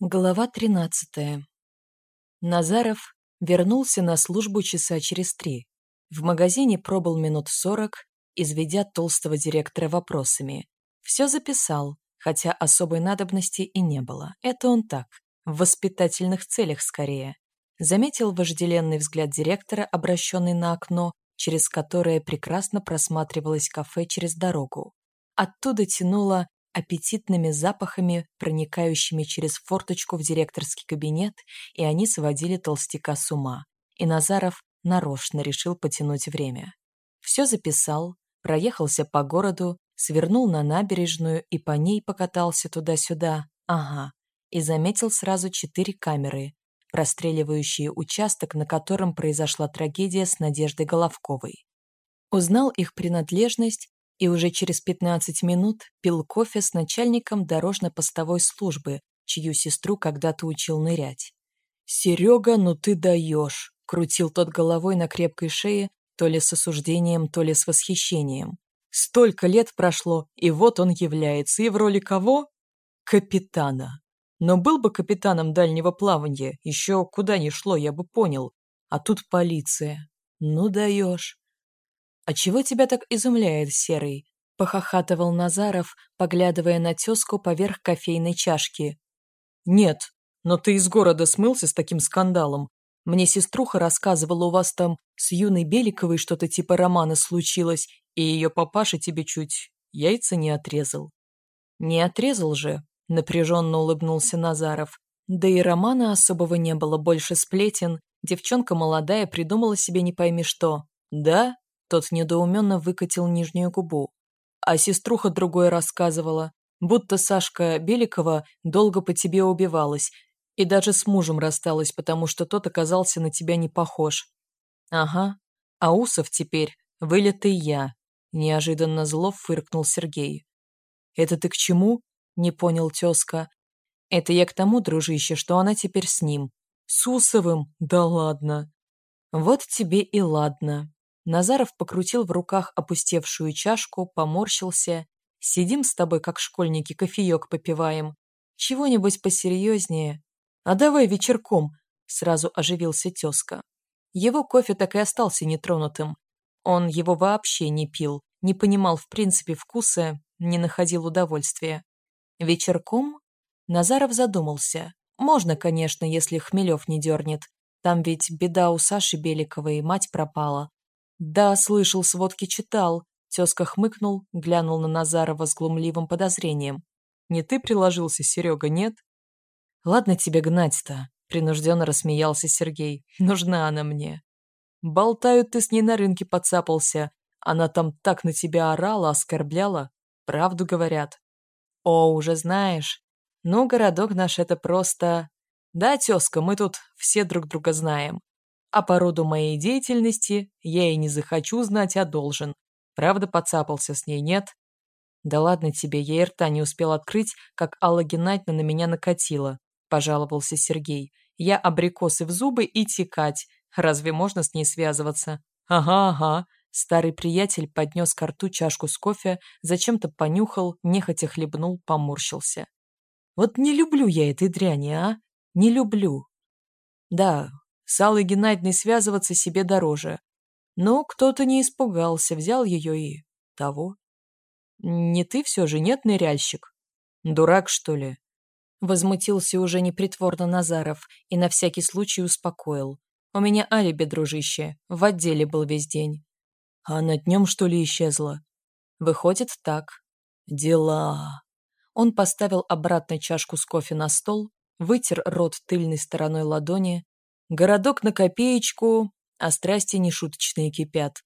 Глава 13. Назаров вернулся на службу часа через три. В магазине пробыл минут сорок, изведя толстого директора вопросами. Все записал, хотя особой надобности и не было. Это он так, в воспитательных целях скорее. Заметил вожделенный взгляд директора, обращенный на окно, через которое прекрасно просматривалось кафе через дорогу. Оттуда тянуло аппетитными запахами, проникающими через форточку в директорский кабинет, и они сводили толстяка с ума. И Назаров нарочно решил потянуть время. Все записал, проехался по городу, свернул на набережную и по ней покатался туда-сюда. Ага. И заметил сразу четыре камеры, простреливающие участок, на котором произошла трагедия с Надеждой Головковой. Узнал их принадлежность и уже через 15 минут пил кофе с начальником дорожно-постовой службы, чью сестру когда-то учил нырять. «Серега, ну ты даешь!» — крутил тот головой на крепкой шее, то ли с осуждением, то ли с восхищением. «Столько лет прошло, и вот он является, и в роли кого? Капитана. Но был бы капитаном дальнего плавания, еще куда ни шло, я бы понял. А тут полиция. Ну даешь. «А чего тебя так изумляет, Серый?» — похохатывал Назаров, поглядывая на тезку поверх кофейной чашки. «Нет, но ты из города смылся с таким скандалом. Мне сеструха рассказывала, у вас там с юной Беликовой что-то типа романа случилось, и ее папаша тебе чуть яйца не отрезал». «Не отрезал же», — напряженно улыбнулся Назаров. Да и романа особого не было, больше сплетен. Девчонка молодая придумала себе не пойми что. «Да? Тот недоуменно выкатил нижнюю губу. А сеструха другое рассказывала, будто Сашка Беликова долго по тебе убивалась и даже с мужем рассталась, потому что тот оказался на тебя не похож. Ага, а Усов теперь вылитый я, неожиданно зло фыркнул Сергей. Это ты к чему? Не понял тезка. Это я к тому, дружище, что она теперь с ним. С Усовым? Да ладно. Вот тебе и ладно. Назаров покрутил в руках опустевшую чашку, поморщился. «Сидим с тобой, как школьники, кофеек попиваем. Чего-нибудь посерьезнее. А давай вечерком», — сразу оживился тезка. Его кофе так и остался нетронутым. Он его вообще не пил, не понимал в принципе вкуса, не находил удовольствия. Вечерком Назаров задумался. Можно, конечно, если Хмелев не дернет. Там ведь беда у Саши Беликовой, мать пропала. «Да, слышал, сводки читал», — тезка хмыкнул, глянул на Назарова с глумливым подозрением. «Не ты приложился, Серега, нет?» «Ладно тебе гнать-то», — принужденно рассмеялся Сергей. «Нужна она мне». «Болтают, ты с ней на рынке подцапался. Она там так на тебя орала, оскорбляла. Правду говорят». «О, уже знаешь. Ну, городок наш это просто...» «Да, тезка, мы тут все друг друга знаем. А по роду моей деятельности я и не захочу знать, а должен. Правда, подцапался с ней, нет? Да ладно тебе, я и рта не успел открыть, как Алла Геннадьевна на меня накатила, пожаловался Сергей. Я абрикосы в зубы и текать. Разве можно с ней связываться? Ага, ага. Старый приятель поднес к рту чашку с кофе, зачем-то понюхал, нехотя хлебнул, поморщился. Вот не люблю я этой дряни, а? Не люблю. Да, с Аллой Геннадьевной связываться себе дороже. Но кто-то не испугался, взял ее и... того. Не ты все же, нет, ныряльщик? Дурак, что ли? Возмутился уже непритворно Назаров и на всякий случай успокоил. У меня алиби, дружище, в отделе был весь день. А она днем, что ли, исчезла? Выходит так. Дела. Он поставил обратно чашку с кофе на стол, вытер рот тыльной стороной ладони, Городок на копеечку, а страсти нешуточные кипят.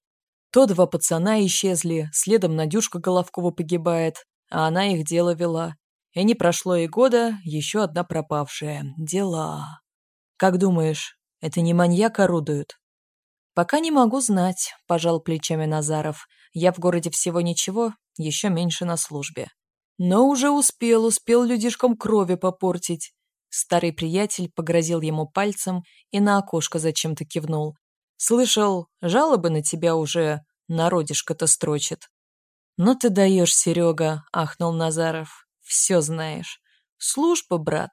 То два пацана исчезли, следом Надюшка Головкова погибает, а она их дело вела. И не прошло и года, еще одна пропавшая. Дела. Как думаешь, это не маньяк орудует? Пока не могу знать, пожал плечами Назаров. Я в городе всего ничего, еще меньше на службе. Но уже успел, успел людишкам крови попортить. Старый приятель погрозил ему пальцем и на окошко зачем-то кивнул. «Слышал, жалобы на тебя уже народишко-то строчит». «Ну ты даешь, Серега», — ахнул Назаров. «Все знаешь. Служба, брат».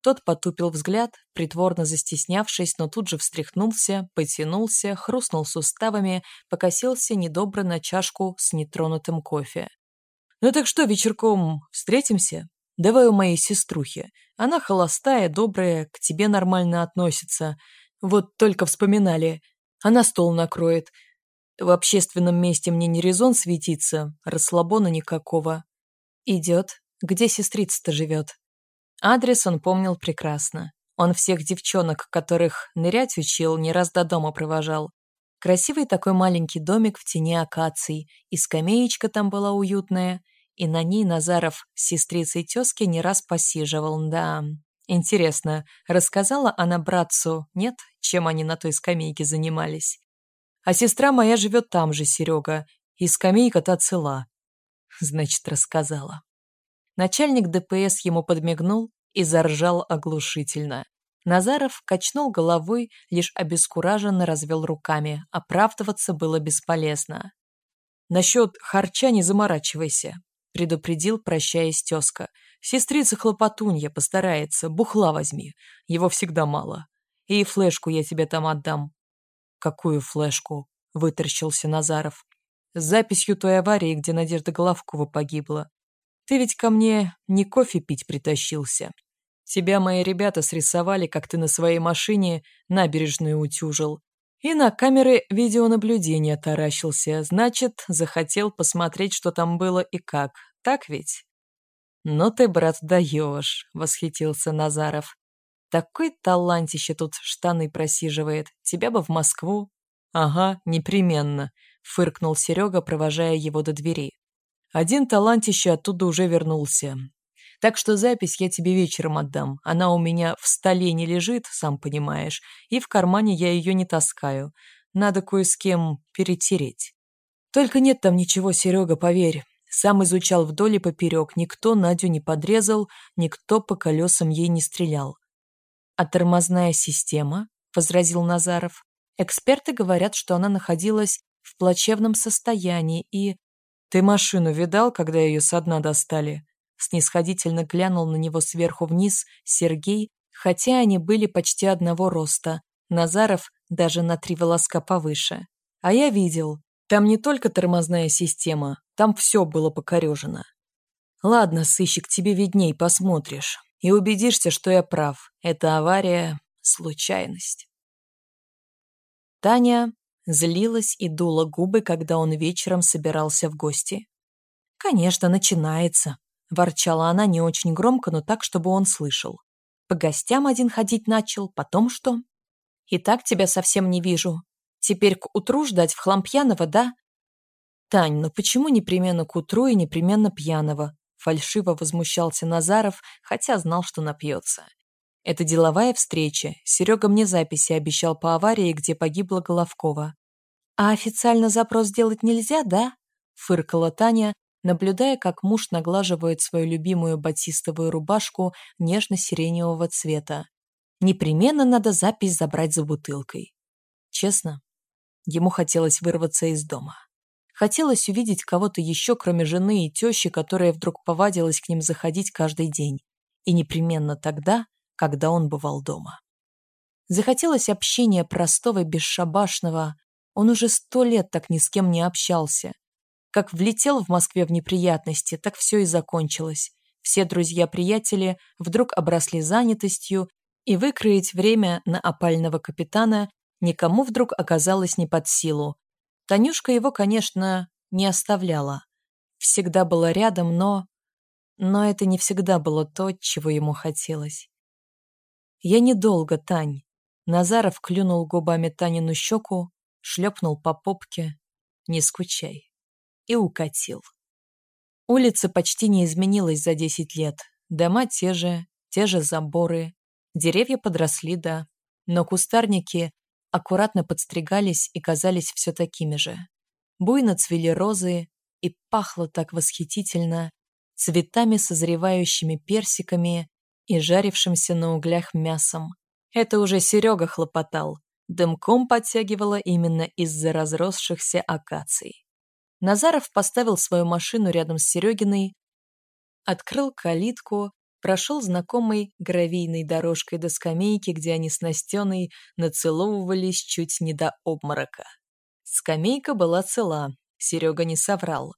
Тот потупил взгляд, притворно застеснявшись, но тут же встряхнулся, потянулся, хрустнул суставами, покосился недобро на чашку с нетронутым кофе. «Ну так что, вечерком встретимся? Давай у моей сеструхи. Она холостая, добрая, к тебе нормально относится. Вот только вспоминали. Она стол накроет. В общественном месте мне не резон светиться, расслабона никакого. Идет. Где сестрица-то живет?» Адрес он помнил прекрасно. Он всех девчонок, которых нырять учил, не раз до дома провожал. Красивый такой маленький домик в тени акаций, и скамеечка там была уютная, и на ней Назаров с сестрицей тезки не раз посиживал, да. Интересно, рассказала она братцу, нет, чем они на той скамейке занимались? А сестра моя живет там же, Серега, и скамейка-то цела. Значит, рассказала. Начальник ДПС ему подмигнул и заржал оглушительно. Назаров качнул головой, лишь обескураженно развел руками. Оправдываться было бесполезно. «Насчет харча не заморачивайся», — предупредил, прощаясь тезка. «Сестрица хлопотунья постарается, бухла возьми, его всегда мало. И флешку я тебе там отдам». «Какую флешку?» — выторщился Назаров. «С записью той аварии, где Надежда Головкова погибла. Ты ведь ко мне не кофе пить притащился. Тебя мои ребята срисовали, как ты на своей машине набережную утюжил. И на камеры видеонаблюдения таращился. Значит, захотел посмотреть, что там было и как. Так ведь? «Ну ты, брат, даешь», — восхитился Назаров. «Такой талантище тут штаны просиживает. Тебя бы в Москву». «Ага, непременно», — фыркнул Серега, провожая его до двери. Один талантище оттуда уже вернулся. Так что запись я тебе вечером отдам. Она у меня в столе не лежит, сам понимаешь, и в кармане я ее не таскаю. Надо кое с кем перетереть. Только нет там ничего, Серега, поверь. Сам изучал вдоль и поперек, никто Надю не подрезал, никто по колесам ей не стрелял. «А тормозная система?» – возразил Назаров. «Эксперты говорят, что она находилась в плачевном состоянии и «Ты машину видал, когда ее со дна достали?» Снисходительно глянул на него сверху вниз Сергей, хотя они были почти одного роста. Назаров даже на три волоска повыше. А я видел. Там не только тормозная система, там все было покорежено. Ладно, сыщик, тебе видней, посмотришь. И убедишься, что я прав. Это авария – случайность. Таня Злилась и дула губы, когда он вечером собирался в гости. «Конечно, начинается», – ворчала она не очень громко, но так, чтобы он слышал. «По гостям один ходить начал, потом что?» «И так тебя совсем не вижу. Теперь к утру ждать в хлам пьяного, да?» «Тань, ну почему непременно к утру и непременно пьяного?» Фальшиво возмущался Назаров, хотя знал, что напьется. Это деловая встреча. Серега мне записи обещал по аварии, где погибла Головкова. «А официально запрос делать нельзя, да?» – фыркала Таня, наблюдая, как муж наглаживает свою любимую батистовую рубашку нежно-сиреневого цвета. «Непременно надо запись забрать за бутылкой». Честно, ему хотелось вырваться из дома. Хотелось увидеть кого-то еще, кроме жены и тещи, которая вдруг повадилась к ним заходить каждый день. И непременно тогда, когда он бывал дома. Захотелось общения простого, бесшабашного, он уже сто лет так ни с кем не общался. Как влетел в Москве в неприятности, так все и закончилось. Все друзья-приятели вдруг обросли занятостью, и выкроить время на опального капитана никому вдруг оказалось не под силу. Танюшка его, конечно, не оставляла. Всегда была рядом, но... Но это не всегда было то, чего ему хотелось. «Я недолго, Тань». Назаров клюнул губами Танину щеку, шлепнул по попке «Не скучай» и укатил. Улица почти не изменилась за десять лет. Дома те же, те же заборы, деревья подросли, да, но кустарники аккуратно подстригались и казались все такими же. Буйно цвели розы, и пахло так восхитительно цветами созревающими персиками и жарившимся на углях мясом. Это уже Серега хлопотал, дымком подтягивало именно из-за разросшихся акаций. Назаров поставил свою машину рядом с Серегиной, открыл калитку прошел знакомой гравийной дорожкой до скамейки, где они с Настеной нацеловывались чуть не до обморока. Скамейка была цела, Серега не соврал.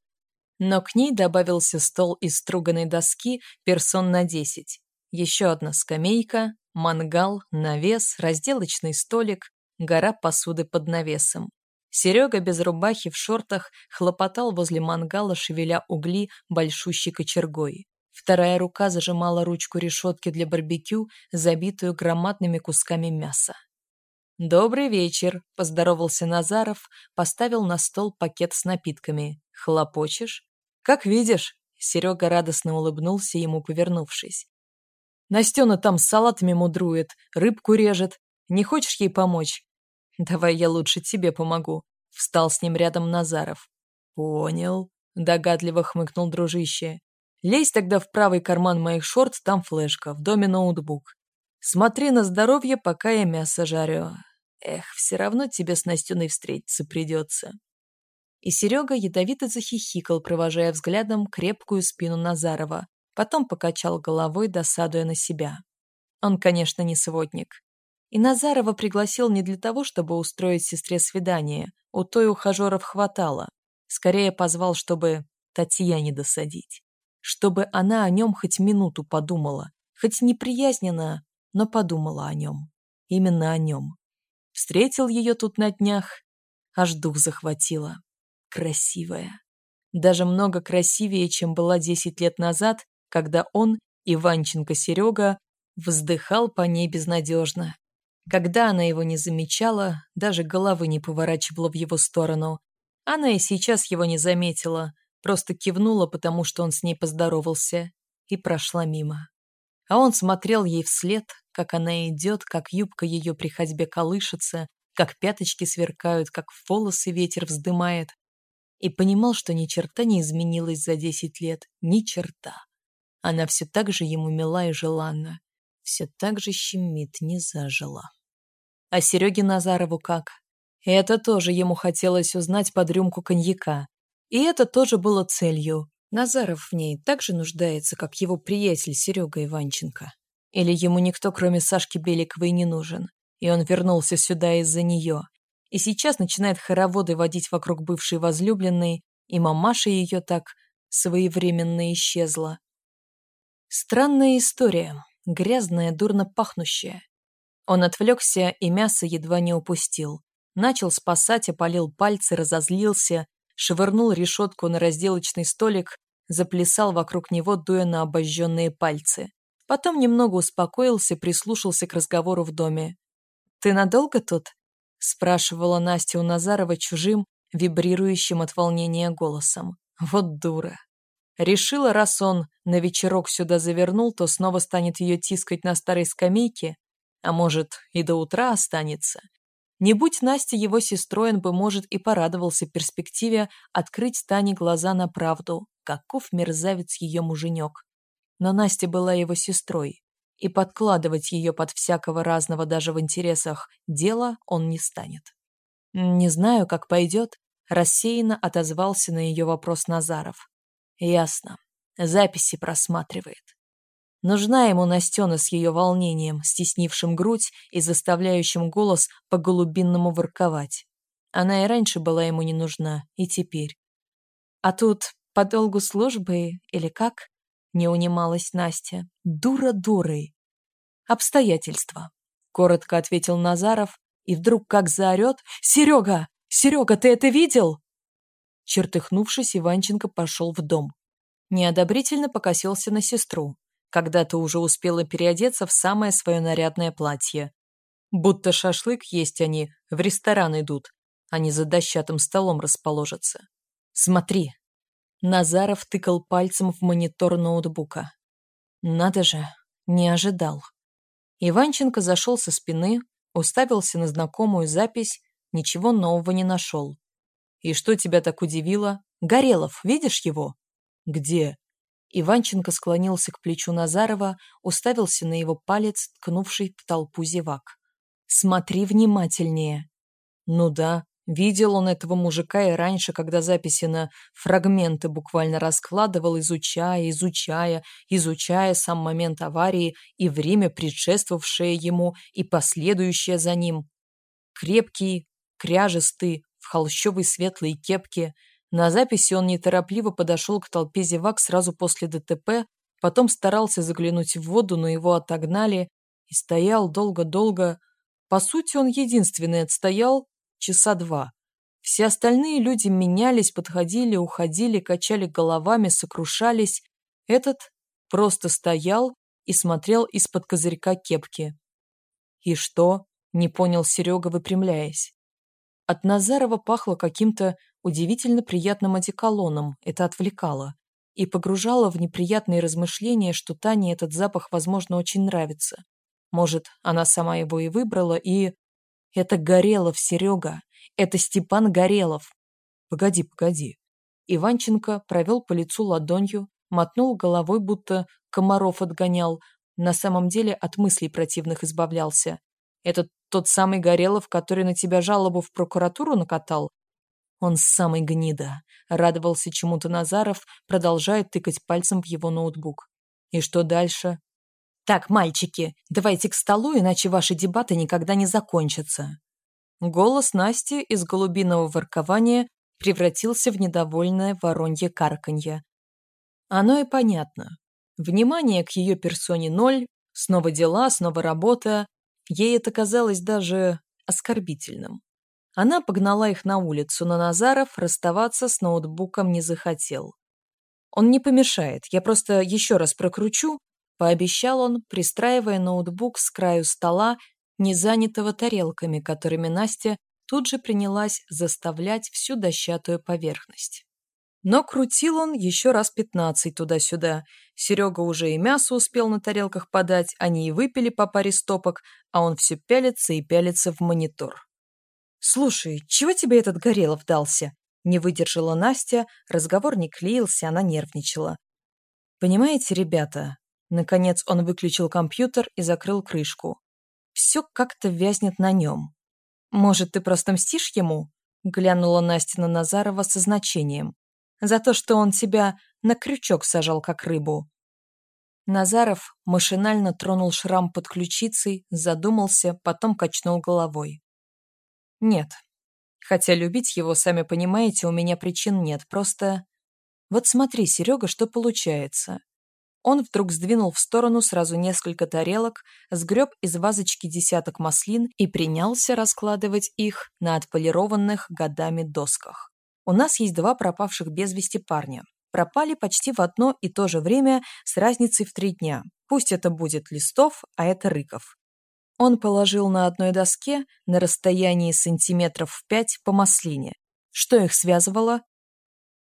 Но к ней добавился стол из струганной доски персон на десять. Еще одна скамейка, мангал, навес, разделочный столик, гора посуды под навесом. Серега без рубахи в шортах хлопотал возле мангала, шевеля угли большущей кочергой. Вторая рука зажимала ручку решетки для барбекю, забитую громадными кусками мяса. «Добрый вечер», — поздоровался Назаров, поставил на стол пакет с напитками. «Хлопочешь?» «Как видишь», — Серега радостно улыбнулся ему, повернувшись. «Настена там салатами мудрует, рыбку режет. Не хочешь ей помочь?» «Давай я лучше тебе помогу», — встал с ним рядом Назаров. «Понял», — догадливо хмыкнул дружище. «Лезь тогда в правый карман моих шорт, там флешка, в доме ноутбук. Смотри на здоровье, пока я мясо жарю. Эх, все равно тебе с Настеной встретиться придется». И Серега ядовито захихикал, провожая взглядом крепкую спину Назарова, потом покачал головой, досадуя на себя. Он, конечно, не сводник. И Назарова пригласил не для того, чтобы устроить сестре свидание, у той ухажеров хватало. Скорее позвал, чтобы Татьяне досадить. Чтобы она о нем хоть минуту подумала, хоть неприязненно, но подумала о нем. Именно о нем. Встретил ее тут на днях, аж дух захватило красивая. Даже много красивее, чем была десять лет назад, когда он, Иванченко Серега, вздыхал по ней безнадежно. Когда она его не замечала, даже головы не поворачивала в его сторону. Она и сейчас его не заметила, просто кивнула, потому что он с ней поздоровался, и прошла мимо. А он смотрел ей вслед, как она идет, как юбка ее при ходьбе колышется, как пяточки сверкают, как волосы ветер вздымает, и понимал, что ни черта не изменилась за десять лет, ни черта. Она все так же ему мила и желанна, все так же щемит, не зажила. А Сереге Назарову как? Это тоже ему хотелось узнать под рюмку коньяка. И это тоже было целью. Назаров в ней так же нуждается, как его приятель Серега Иванченко. Или ему никто, кроме Сашки Беликовой, не нужен. И он вернулся сюда из-за нее и сейчас начинает хороводы водить вокруг бывшей возлюбленной, и мамаша ее так своевременно исчезла. Странная история, грязная, дурно пахнущая. Он отвлекся и мясо едва не упустил. Начал спасать, опалил пальцы, разозлился, швырнул решетку на разделочный столик, заплясал вокруг него, дуя на обожженные пальцы. Потом немного успокоился, прислушался к разговору в доме. «Ты надолго тут?» спрашивала Настя у Назарова чужим, вибрирующим от волнения голосом. Вот дура. Решила, раз он на вечерок сюда завернул, то снова станет ее тискать на старой скамейке, а может, и до утра останется. Не будь Настя его сестрой, он бы, может, и порадовался перспективе открыть Тане глаза на правду, каков мерзавец ее муженек. Но Настя была его сестрой, и подкладывать ее под всякого разного даже в интересах дела он не станет. «Не знаю, как пойдет», – рассеянно отозвался на ее вопрос Назаров. «Ясно. Записи просматривает. Нужна ему Настена с ее волнением, стеснившим грудь и заставляющим голос по-голубинному ворковать. Она и раньше была ему не нужна, и теперь. А тут по долгу службы или как? Не унималась Настя. Дура дурой. Обстоятельства. Коротко ответил Назаров и вдруг как заорет «Серега! Серега, ты это видел?» Чертыхнувшись, Иванченко пошел в дом. Неодобрительно покосился на сестру. Когда-то уже успела переодеться в самое свое нарядное платье. Будто шашлык есть они, в ресторан идут, а не за дощатым столом расположатся. Смотри, Назаров тыкал пальцем в монитор ноутбука. Надо же, не ожидал. Иванченко зашел со спины, уставился на знакомую запись, ничего нового не нашел. «И что тебя так удивило? Горелов, видишь его?» «Где?» Иванченко склонился к плечу Назарова, уставился на его палец, ткнувший в толпу зевак. «Смотри внимательнее». «Ну да, Видел он этого мужика и раньше, когда записи на фрагменты буквально раскладывал, изучая, изучая, изучая сам момент аварии и время, предшествовавшее ему и последующее за ним. Крепкий, кряжестый, в холщовой светлой кепке. На записи он неторопливо подошел к толпе зевак сразу после ДТП, потом старался заглянуть в воду, но его отогнали, и стоял долго-долго. По сути, он единственный отстоял, часа два. Все остальные люди менялись, подходили, уходили, качали головами, сокрушались. Этот просто стоял и смотрел из-под козырька кепки. «И что?» – не понял Серега, выпрямляясь. От Назарова пахло каким-то удивительно приятным одеколоном, это отвлекало, и погружало в неприятные размышления, что Тане этот запах, возможно, очень нравится. Может, она сама его и выбрала, и... Это Горелов, Серега. Это Степан Горелов. Погоди, погоди. Иванченко провел по лицу ладонью, мотнул головой, будто комаров отгонял. На самом деле от мыслей противных избавлялся. Это тот самый Горелов, который на тебя жалобу в прокуратуру накатал? Он самый гнида. Радовался чему-то Назаров, продолжая тыкать пальцем в его ноутбук. И что дальше? «Так, мальчики, давайте к столу, иначе ваши дебаты никогда не закончатся». Голос Насти из голубиного воркования превратился в недовольное воронье карканье. Оно и понятно. Внимание к ее персоне ноль, снова дела, снова работа. Ей это казалось даже оскорбительным. Она погнала их на улицу, но Назаров расставаться с ноутбуком не захотел. «Он не помешает, я просто еще раз прокручу, пообещал он, пристраивая ноутбук с краю стола, не занятого тарелками, которыми Настя тут же принялась заставлять всю дощатую поверхность. Но крутил он еще раз пятнадцать туда-сюда. Серега уже и мясо успел на тарелках подать, они и выпили по паре стопок, а он все пялится и пялится в монитор. «Слушай, чего тебе этот Горелов дался?» Не выдержала Настя, разговор не клеился, она нервничала. «Понимаете, ребята, Наконец он выключил компьютер и закрыл крышку. Все как-то вязнет на нем. «Может, ты просто мстишь ему?» Глянула Настя на Назарова со значением. «За то, что он тебя на крючок сажал, как рыбу». Назаров машинально тронул шрам под ключицей, задумался, потом качнул головой. «Нет. Хотя любить его, сами понимаете, у меня причин нет. Просто... Вот смотри, Серега, что получается. Он вдруг сдвинул в сторону сразу несколько тарелок, сгреб из вазочки десяток маслин и принялся раскладывать их на отполированных годами досках. У нас есть два пропавших без вести парня. Пропали почти в одно и то же время с разницей в три дня. Пусть это будет Листов, а это Рыков. Он положил на одной доске на расстоянии сантиметров в пять по маслине. Что их связывало?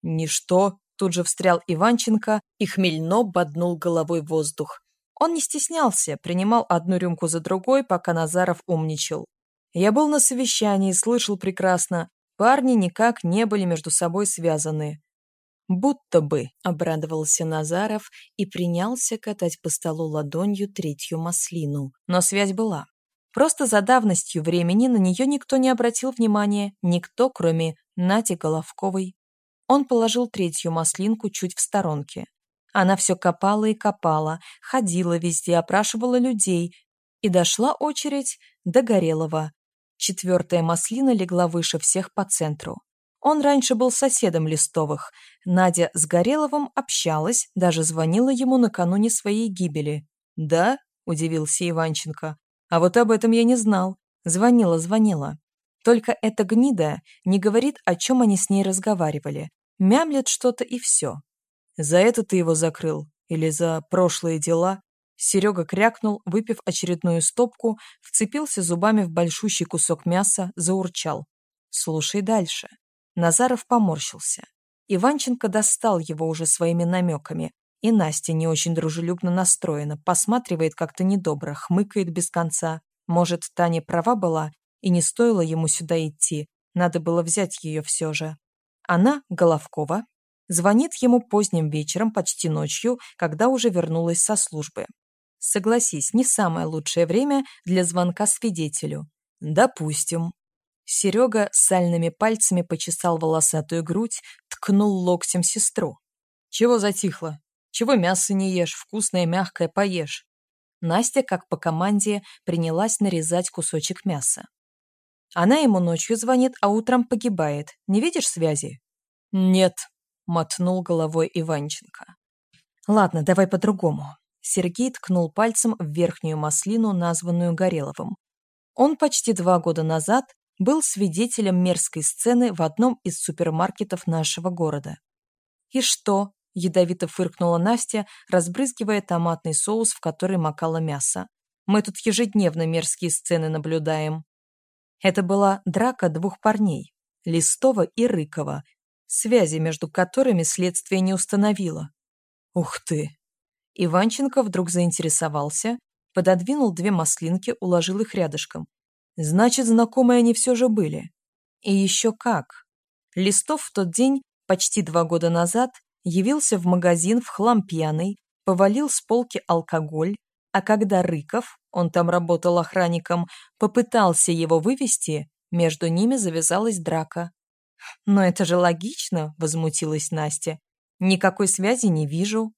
Ничто, Тут же встрял Иванченко и хмельно боднул головой воздух. Он не стеснялся, принимал одну рюмку за другой, пока Назаров умничал. Я был на совещании, слышал прекрасно. Парни никак не были между собой связаны. «Будто бы», — обрадовался Назаров и принялся катать по столу ладонью третью маслину. Но связь была. Просто за давностью времени на нее никто не обратил внимания, никто, кроме Нати Головковой. Он положил третью маслинку чуть в сторонке. Она все копала и копала, ходила везде, опрашивала людей. И дошла очередь до Горелого. Четвертая маслина легла выше всех по центру. Он раньше был соседом Листовых. Надя с Гореловым общалась, даже звонила ему накануне своей гибели. «Да?» – удивился Иванченко. «А вот об этом я не знал. Звонила, звонила. Только эта гнида не говорит, о чем они с ней разговаривали. Мямлет что-то и все. За это ты его закрыл? Или за прошлые дела? Серега крякнул, выпив очередную стопку, вцепился зубами в большущий кусок мяса, заурчал. «Слушай дальше». Назаров поморщился. Иванченко достал его уже своими намеками, и Настя не очень дружелюбно настроена, посматривает как-то недобро, хмыкает без конца. Может, Таня права была, и не стоило ему сюда идти, надо было взять ее все же. Она, Головкова, звонит ему поздним вечером, почти ночью, когда уже вернулась со службы. Согласись, не самое лучшее время для звонка свидетелю. Допустим. Серега сальными пальцами почесал волосатую грудь, ткнул локтем сестру. «Чего затихло? Чего мясо не ешь? Вкусное, мягкое поешь». Настя, как по команде, принялась нарезать кусочек мяса. Она ему ночью звонит, а утром погибает. Не видишь связи? «Нет», — мотнул головой Иванченко. «Ладно, давай по-другому». Сергей ткнул пальцем в верхнюю маслину, названную Гореловым. Он почти два года назад был свидетелем мерзкой сцены в одном из супермаркетов нашего города. «И что?» – ядовито фыркнула Настя, разбрызгивая томатный соус, в который макало мясо. «Мы тут ежедневно мерзкие сцены наблюдаем». Это была драка двух парней – Листова и Рыкова, связи между которыми следствие не установило. «Ух ты!» Иванченко вдруг заинтересовался, пододвинул две маслинки, уложил их рядышком. Значит, знакомые они все же были. И еще как. Листов в тот день, почти два года назад, явился в магазин в хлам пьяный, повалил с полки алкоголь, а когда Рыков, он там работал охранником, попытался его вывести, между ними завязалась драка. «Но это же логично», — возмутилась Настя. «Никакой связи не вижу».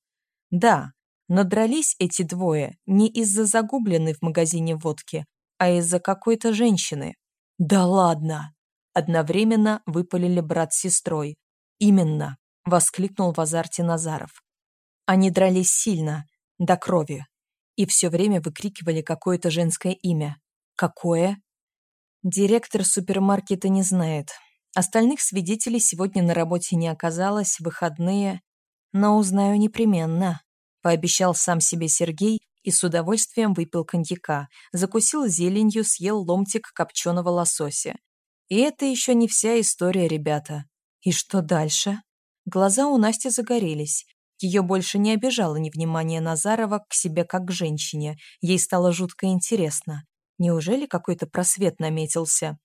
«Да, но дрались эти двое не из-за загубленной в магазине водки, а из-за какой-то женщины. Да ладно! Одновременно выпалили брат с сестрой. Именно, воскликнул в азарте Назаров. Они дрались сильно, до крови, и все время выкрикивали какое-то женское имя. Какое? Директор супермаркета не знает. Остальных свидетелей сегодня на работе не оказалось, выходные, но узнаю непременно, пообещал сам себе Сергей и с удовольствием выпил коньяка, закусил зеленью, съел ломтик копченого лосося. И это еще не вся история, ребята. И что дальше? Глаза у Насти загорелись. Ее больше не обижало невнимание Назарова к себе как к женщине. Ей стало жутко интересно. Неужели какой-то просвет наметился?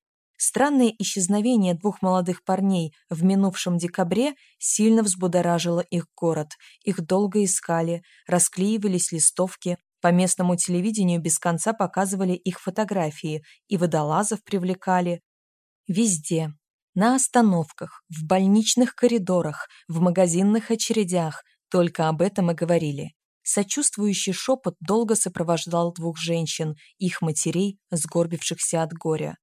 Странное исчезновение двух молодых парней в минувшем декабре сильно взбудоражило их город. Их долго искали, расклеивались листовки, по местному телевидению без конца показывали их фотографии и водолазов привлекали. Везде. На остановках, в больничных коридорах, в магазинных очередях только об этом и говорили. Сочувствующий шепот долго сопровождал двух женщин, их матерей, сгорбившихся от горя.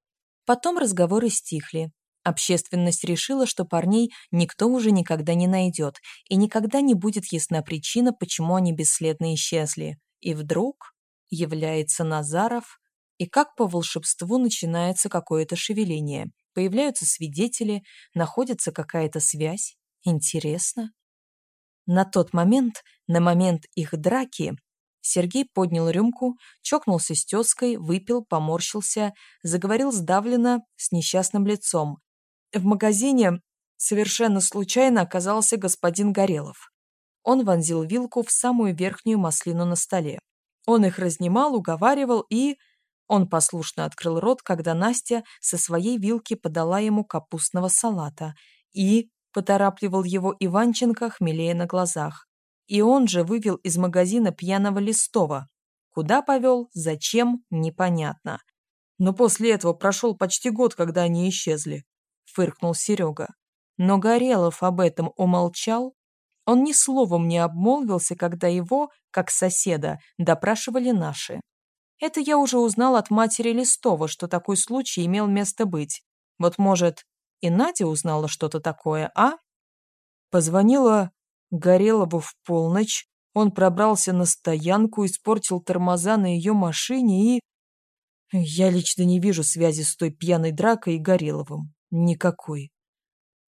Потом разговоры стихли. Общественность решила, что парней никто уже никогда не найдет, и никогда не будет ясна причина, почему они бесследно исчезли. И вдруг является Назаров, и как по волшебству начинается какое-то шевеление. Появляются свидетели, находится какая-то связь. Интересно. На тот момент, на момент их драки, Сергей поднял рюмку, чокнулся с тезкой, выпил, поморщился, заговорил сдавленно, с несчастным лицом. В магазине совершенно случайно оказался господин Горелов. Он вонзил вилку в самую верхнюю маслину на столе. Он их разнимал, уговаривал и... Он послушно открыл рот, когда Настя со своей вилки подала ему капустного салата и поторапливал его Иванченко, хмелея на глазах. И он же вывел из магазина пьяного Листова. Куда повел, зачем, непонятно. Но после этого прошел почти год, когда они исчезли, фыркнул Серега. Но Горелов об этом умолчал. Он ни словом не обмолвился, когда его, как соседа, допрашивали наши. Это я уже узнал от матери Листова, что такой случай имел место быть. Вот, может, и Надя узнала что-то такое, а? Позвонила Горелову в полночь, он пробрался на стоянку, испортил тормоза на ее машине и... Я лично не вижу связи с той пьяной дракой и Гореловым. Никакой.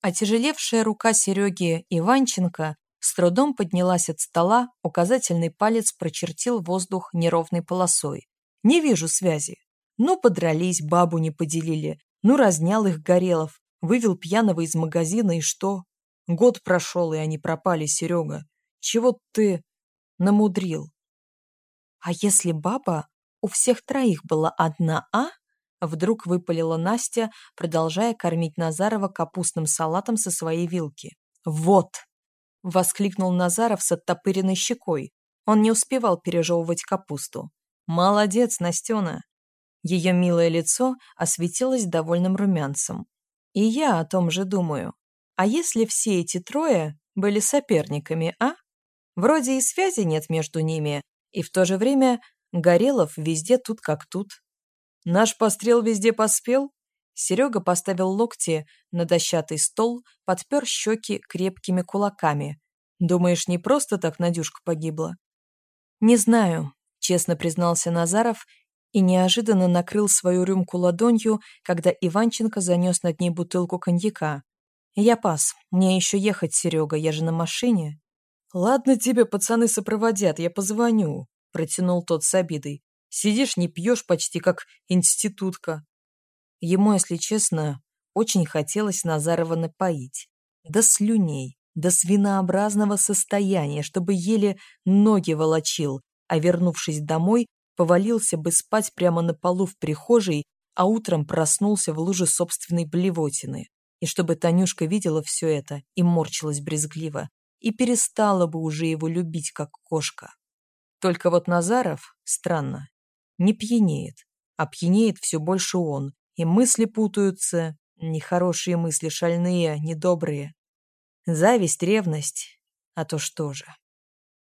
Отяжелевшая рука Сереги Иванченко с трудом поднялась от стола, указательный палец прочертил воздух неровной полосой. Не вижу связи. Ну, подрались, бабу не поделили. Ну, разнял их Горелов, вывел пьяного из магазина и что? Год прошел, и они пропали, Серега. Чего ты намудрил? А если баба у всех троих была одна, а? Вдруг выпалила Настя, продолжая кормить Назарова капустным салатом со своей вилки. «Вот!» — воскликнул Назаров с оттопыренной щекой. Он не успевал пережевывать капусту. «Молодец, Настена! Ее милое лицо осветилось довольным румянцем. И я о том же думаю. А если все эти трое были соперниками, а? Вроде и связи нет между ними, и в то же время Горелов везде тут как тут. Наш пострел везде поспел? Серега поставил локти на дощатый стол, подпер щеки крепкими кулаками. Думаешь, не просто так Надюшка погибла? Не знаю, честно признался Назаров и неожиданно накрыл свою рюмку ладонью, когда Иванченко занес над ней бутылку коньяка. «Я пас. Мне еще ехать, Серега, я же на машине». «Ладно тебе, пацаны сопроводят, я позвоню», — протянул тот с обидой. «Сидишь, не пьешь почти как институтка». Ему, если честно, очень хотелось Назарова напоить. До слюней, до свинообразного состояния, чтобы еле ноги волочил, а вернувшись домой, повалился бы спать прямо на полу в прихожей, а утром проснулся в луже собственной блевотины. И чтобы Танюшка видела все это и морщилась брезгливо, и перестала бы уже его любить, как кошка. Только вот Назаров, странно, не пьянеет, а пьянеет все больше он, и мысли путаются, нехорошие мысли, шальные, недобрые. Зависть, ревность, а то что же.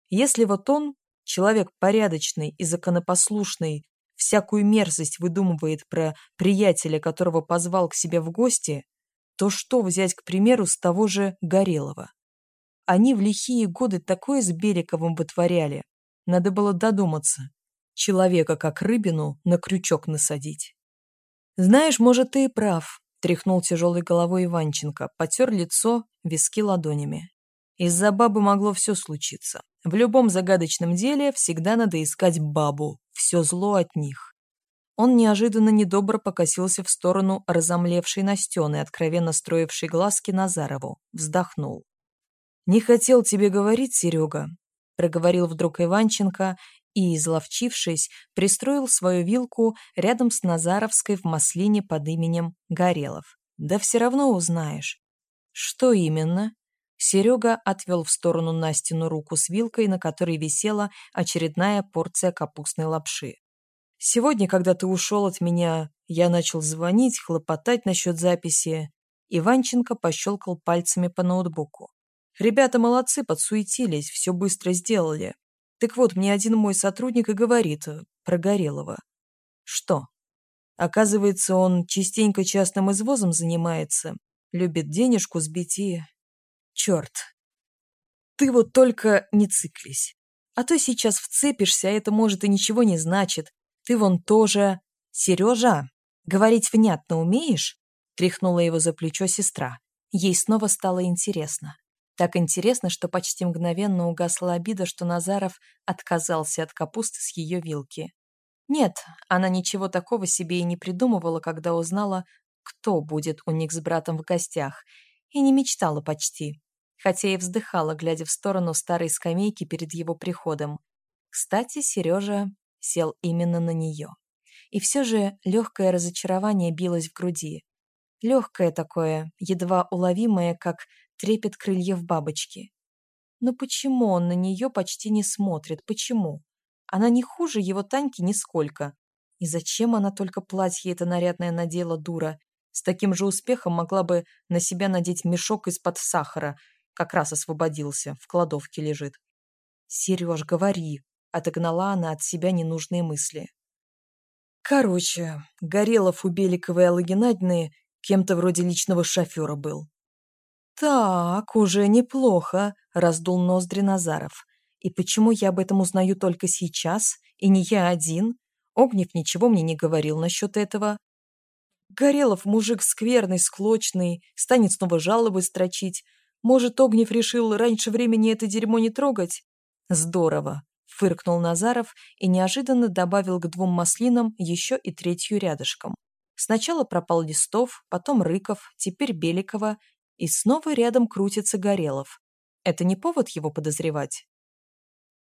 Если вот он, человек порядочный и законопослушный, всякую мерзость выдумывает про приятеля, которого позвал к себе в гости, то что взять, к примеру, с того же Горелого? Они в лихие годы такое с Беликовым вытворяли. Надо было додуматься. Человека, как рыбину, на крючок насадить. «Знаешь, может, ты и прав», — тряхнул тяжелой головой Иванченко, потер лицо, виски ладонями. Из-за бабы могло все случиться. В любом загадочном деле всегда надо искать бабу, все зло от них. Он неожиданно недобро покосился в сторону разомлевшей Настены, откровенно строившей глазки Назарову, вздохнул. «Не хотел тебе говорить, Серега», — проговорил вдруг Иванченко и, изловчившись, пристроил свою вилку рядом с Назаровской в маслине под именем Горелов. «Да все равно узнаешь». «Что именно?» Серега отвел в сторону Настину руку с вилкой, на которой висела очередная порция капустной лапши. «Сегодня, когда ты ушел от меня, я начал звонить, хлопотать насчет записи». Иванченко пощелкал пальцами по ноутбуку. «Ребята молодцы, подсуетились, все быстро сделали. Так вот, мне один мой сотрудник и говорит э, про Горелого». «Что?» Оказывается, он частенько частным извозом занимается, любит денежку сбить и Черт. Ты вот только не циклись. А то сейчас вцепишься, а это может и ничего не значит. Ты вон тоже... Сережа, говорить внятно умеешь? Тряхнула его за плечо сестра. Ей снова стало интересно. Так интересно, что почти мгновенно угасла обида, что Назаров отказался от капусты с ее вилки. Нет, она ничего такого себе и не придумывала, когда узнала, кто будет у них с братом в гостях, и не мечтала почти хотя и вздыхала, глядя в сторону старой скамейки перед его приходом. Кстати, Сережа сел именно на нее. И все же легкое разочарование билось в груди. Легкое такое, едва уловимое, как трепет крыльев бабочки. Но почему он на нее почти не смотрит? Почему? Она не хуже его Таньки нисколько. И зачем она только платье это нарядное надела, дура? С таким же успехом могла бы на себя надеть мешок из-под сахара как раз освободился, в кладовке лежит. «Сереж, говори!» — отогнала она от себя ненужные мысли. Короче, Горелов у Беликовой Аллы Геннадьевны кем-то вроде личного шофера был. «Так, уже неплохо», — раздул ноздри Назаров. «И почему я об этом узнаю только сейчас, и не я один? Огнев ничего мне не говорил насчет этого. Горелов мужик скверный, склочный, станет снова жалобы строчить, может, Огнев решил раньше времени это дерьмо не трогать? Здорово, фыркнул Назаров и неожиданно добавил к двум маслинам еще и третью рядышком. Сначала пропал Листов, потом Рыков, теперь Беликова, и снова рядом крутится Горелов. Это не повод его подозревать?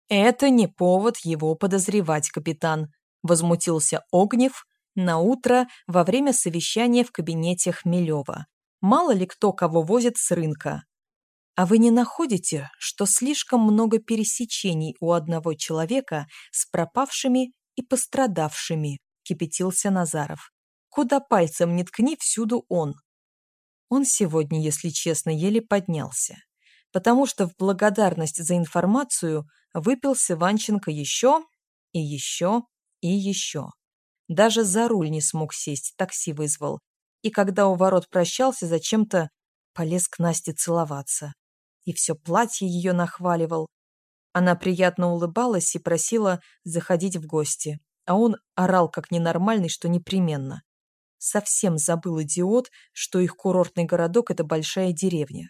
Это не повод его подозревать, капитан, возмутился Огнев на утро во время совещания в кабинете Хмелева. Мало ли кто кого возит с рынка. А вы не находите, что слишком много пересечений у одного человека с пропавшими и пострадавшими? кипятился Назаров. Куда пальцем не ткни, всюду он. Он сегодня, если честно, еле поднялся, потому что в благодарность за информацию выпился Ванченко еще и еще и еще. Даже за руль не смог сесть, такси вызвал. И когда у ворот прощался, зачем-то полез к Насте целоваться. И все платье ее нахваливал. Она приятно улыбалась и просила заходить в гости. А он орал как ненормальный, что непременно. Совсем забыл идиот, что их курортный городок – это большая деревня.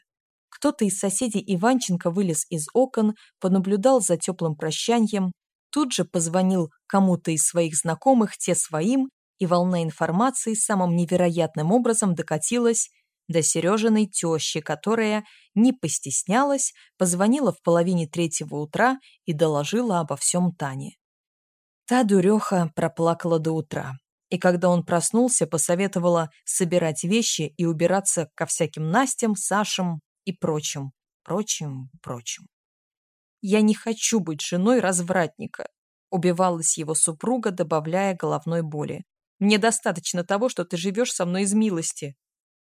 Кто-то из соседей Иванченко вылез из окон, понаблюдал за теплым прощанием, тут же позвонил кому-то из своих знакомых, те своим, и волна информации самым невероятным образом докатилась до Сережиной тещи, которая не постеснялась, позвонила в половине третьего утра и доложила обо всем Тане. Та дуреха проплакала до утра, и когда он проснулся, посоветовала собирать вещи и убираться ко всяким Настям, Сашам и прочим, прочим, прочим. «Я не хочу быть женой развратника», — убивалась его супруга, добавляя головной боли. «Мне достаточно того, что ты живешь со мной из милости».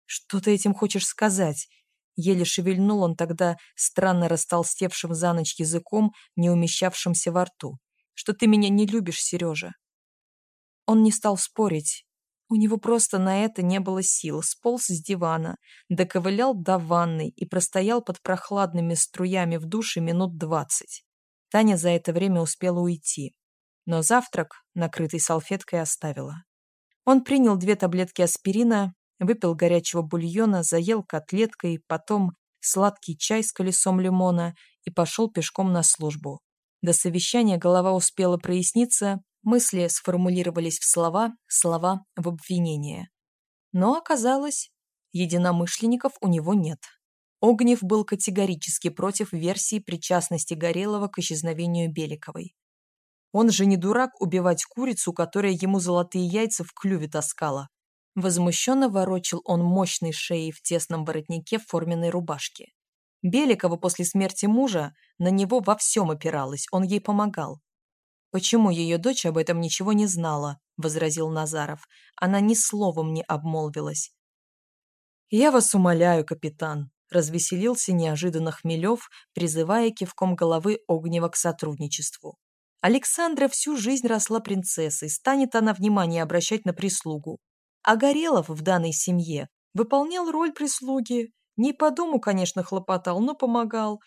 «Что ты этим хочешь сказать?» Еле шевельнул он тогда странно растолстевшим за ночь языком, не умещавшимся во рту. «Что ты меня не любишь, Сережа?» Он не стал спорить, у него просто на это не было сил, сполз с дивана, доковылял до ванной и простоял под прохладными струями в душе минут двадцать. Таня за это время успела уйти, но завтрак, накрытый салфеткой, оставила. Он принял две таблетки аспирина, выпил горячего бульона, заел котлеткой, потом сладкий чай с колесом лимона и пошел пешком на службу. До совещания голова успела проясниться, Мысли сформулировались в слова, слова в обвинение. Но оказалось, единомышленников у него нет. Огнев был категорически против версии причастности Горелого к исчезновению Беликовой. Он же не дурак убивать курицу, которая ему золотые яйца в клюве таскала. Возмущенно ворочил он мощной шеей в тесном воротнике форменной рубашке. Беликова после смерти мужа на него во всем опиралась, он ей помогал. «Почему ее дочь об этом ничего не знала?» – возразил Назаров. Она ни словом не обмолвилась. «Я вас умоляю, капитан», – развеселился неожиданно Хмелев, призывая кивком головы Огнева к сотрудничеству. Александра всю жизнь росла принцессой, станет она внимание обращать на прислугу. А Горелов в данной семье выполнял роль прислуги. Не по дому, конечно, хлопотал, но помогал.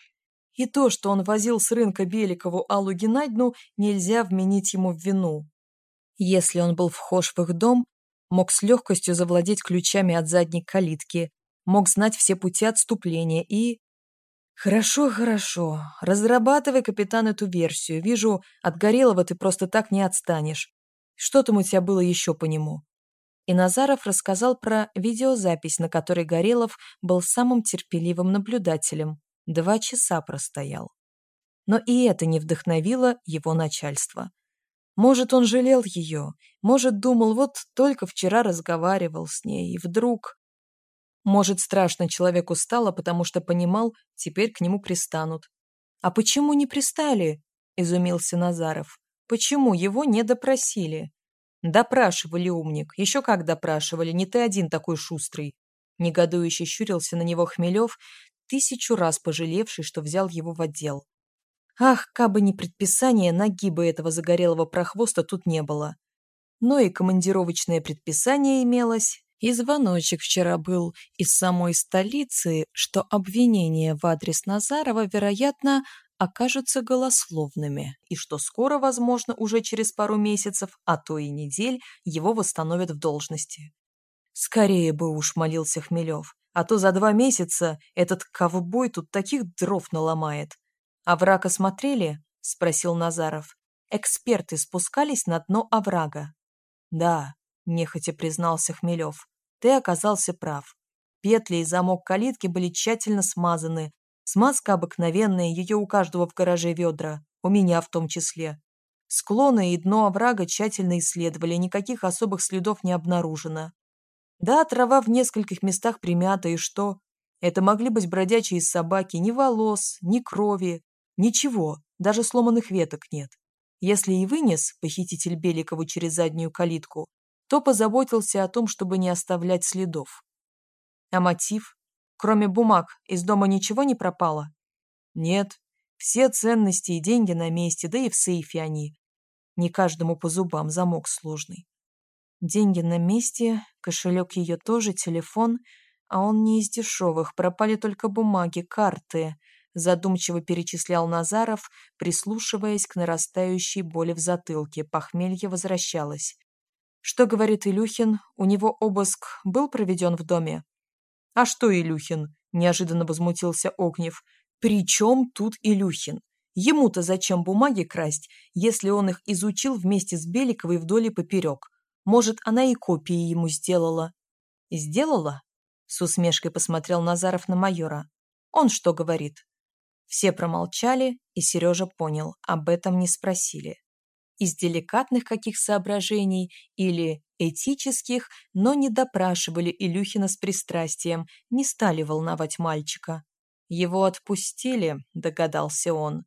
И то, что он возил с рынка Беликову Аллу Геннадьевну, нельзя вменить ему в вину. Если он был вхож в их дом, мог с легкостью завладеть ключами от задней калитки, мог знать все пути отступления и... «Хорошо, хорошо. Разрабатывай, капитан, эту версию. Вижу, от Горелого ты просто так не отстанешь. Что там у тебя было еще по нему?» И Назаров рассказал про видеозапись, на которой Горелов был самым терпеливым наблюдателем, Два часа простоял. Но и это не вдохновило его начальство. Может, он жалел ее, может, думал, вот только вчера разговаривал с ней, и вдруг... Может, страшно человеку стало, потому что понимал, теперь к нему пристанут. «А почему не пристали?» – изумился Назаров. «Почему его не допросили?» «Допрашивали, умник. Еще как допрашивали, не ты один такой шустрый». Негодующе щурился на него Хмелев, тысячу раз пожалевший, что взял его в отдел. Ах, кабы не предписание, ноги бы этого загорелого прохвоста тут не было. Но и командировочное предписание имелось, и звоночек вчера был из самой столицы, что обвинения в адрес Назарова, вероятно, окажутся голословными, и что скоро, возможно, уже через пару месяцев, а то и недель, его восстановят в должности. Скорее бы уж, молился Хмелев. А то за два месяца этот ковбой тут таких дров наломает. «Овраг осмотрели?» – спросил Назаров. «Эксперты спускались на дно оврага». «Да», – нехотя признался Хмелев. «Ты оказался прав. Петли и замок калитки были тщательно смазаны. Смазка обыкновенная, ее у каждого в гараже ведра, у меня в том числе. Склоны и дно оврага тщательно исследовали, никаких особых следов не обнаружено. Да, трава в нескольких местах примята, и что? Это могли быть бродячие собаки, ни волос, ни крови, ничего, даже сломанных веток нет. Если и вынес похититель Беликову через заднюю калитку, то позаботился о том, чтобы не оставлять следов. А мотив? Кроме бумаг, из дома ничего не пропало? Нет, все ценности и деньги на месте, да и в сейфе они. Не каждому по зубам замок сложный. Деньги на месте, кошелек ее тоже, телефон, а он не из дешевых, пропали только бумаги, карты, задумчиво перечислял Назаров, прислушиваясь к нарастающей боли в затылке, похмелье возвращалось. Что говорит Илюхин, у него обыск был проведен в доме? А что Илюхин? Неожиданно возмутился Огнев. При чем тут Илюхин? Ему-то зачем бумаги красть, если он их изучил вместе с Беликовой вдоль и поперек? Может, она и копии ему сделала. Сделала? С усмешкой посмотрел Назаров на майора. Он что говорит? Все промолчали, и Сережа понял, об этом не спросили. Из деликатных каких соображений или этических, но не допрашивали Илюхина с пристрастием, не стали волновать мальчика. Его отпустили, догадался он.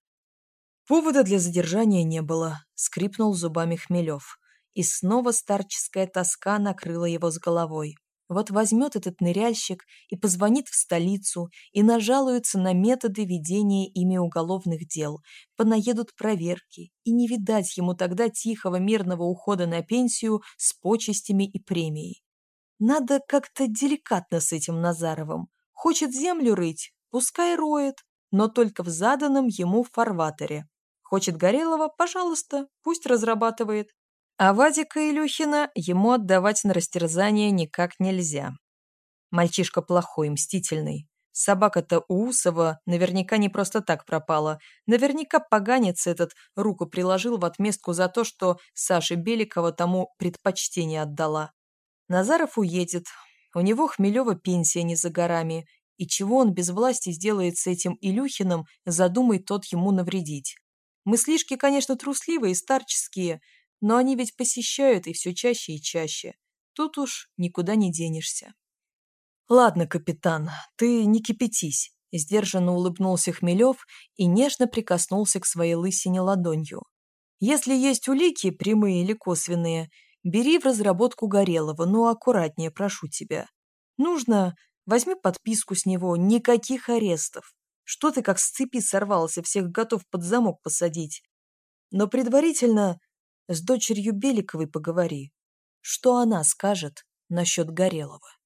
Повода для задержания не было, скрипнул зубами Хмелев и снова старческая тоска накрыла его с головой. Вот возьмет этот ныряльщик и позвонит в столицу, и нажалуется на методы ведения ими уголовных дел, понаедут проверки, и не видать ему тогда тихого мирного ухода на пенсию с почестями и премией. Надо как-то деликатно с этим Назаровым. Хочет землю рыть, пускай роет, но только в заданном ему фарватере. Хочет Горелого, пожалуйста, пусть разрабатывает. А Вадика Илюхина ему отдавать на растерзание никак нельзя. Мальчишка плохой, мстительный. Собака-то у Усова наверняка не просто так пропала. Наверняка поганец этот руку приложил в отместку за то, что Саше Беликова тому предпочтение отдала. Назаров уедет. У него Хмелева пенсия не за горами. И чего он без власти сделает с этим Илюхиным, задумай тот ему навредить. Мыслишки, конечно, трусливые и старческие, но они ведь посещают и все чаще и чаще. Тут уж никуда не денешься. «Ладно, капитан, ты не кипятись», – сдержанно улыбнулся Хмелев и нежно прикоснулся к своей лысине ладонью. «Если есть улики, прямые или косвенные, бери в разработку Горелого, но аккуратнее, прошу тебя. Нужно, возьми подписку с него, никаких арестов. Что ты как с цепи сорвался, всех готов под замок посадить. Но предварительно с дочерью Беликовой поговори. Что она скажет насчет Горелого?